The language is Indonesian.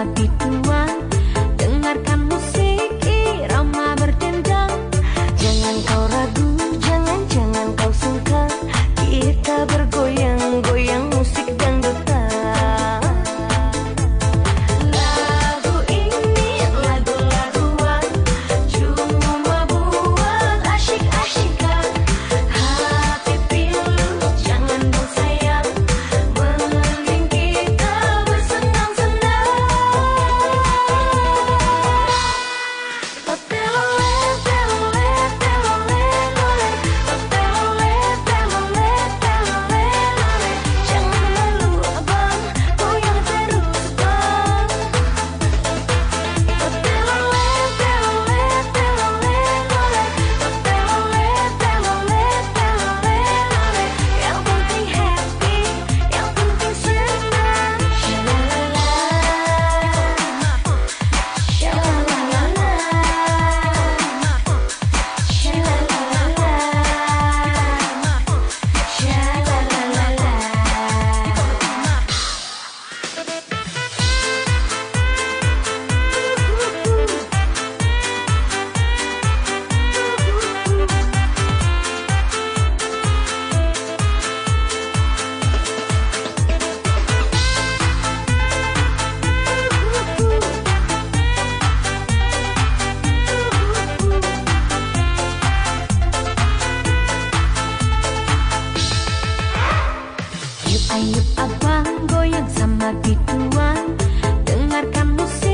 Happy. Ayo abang goyang sama biduan Dengarkan musik.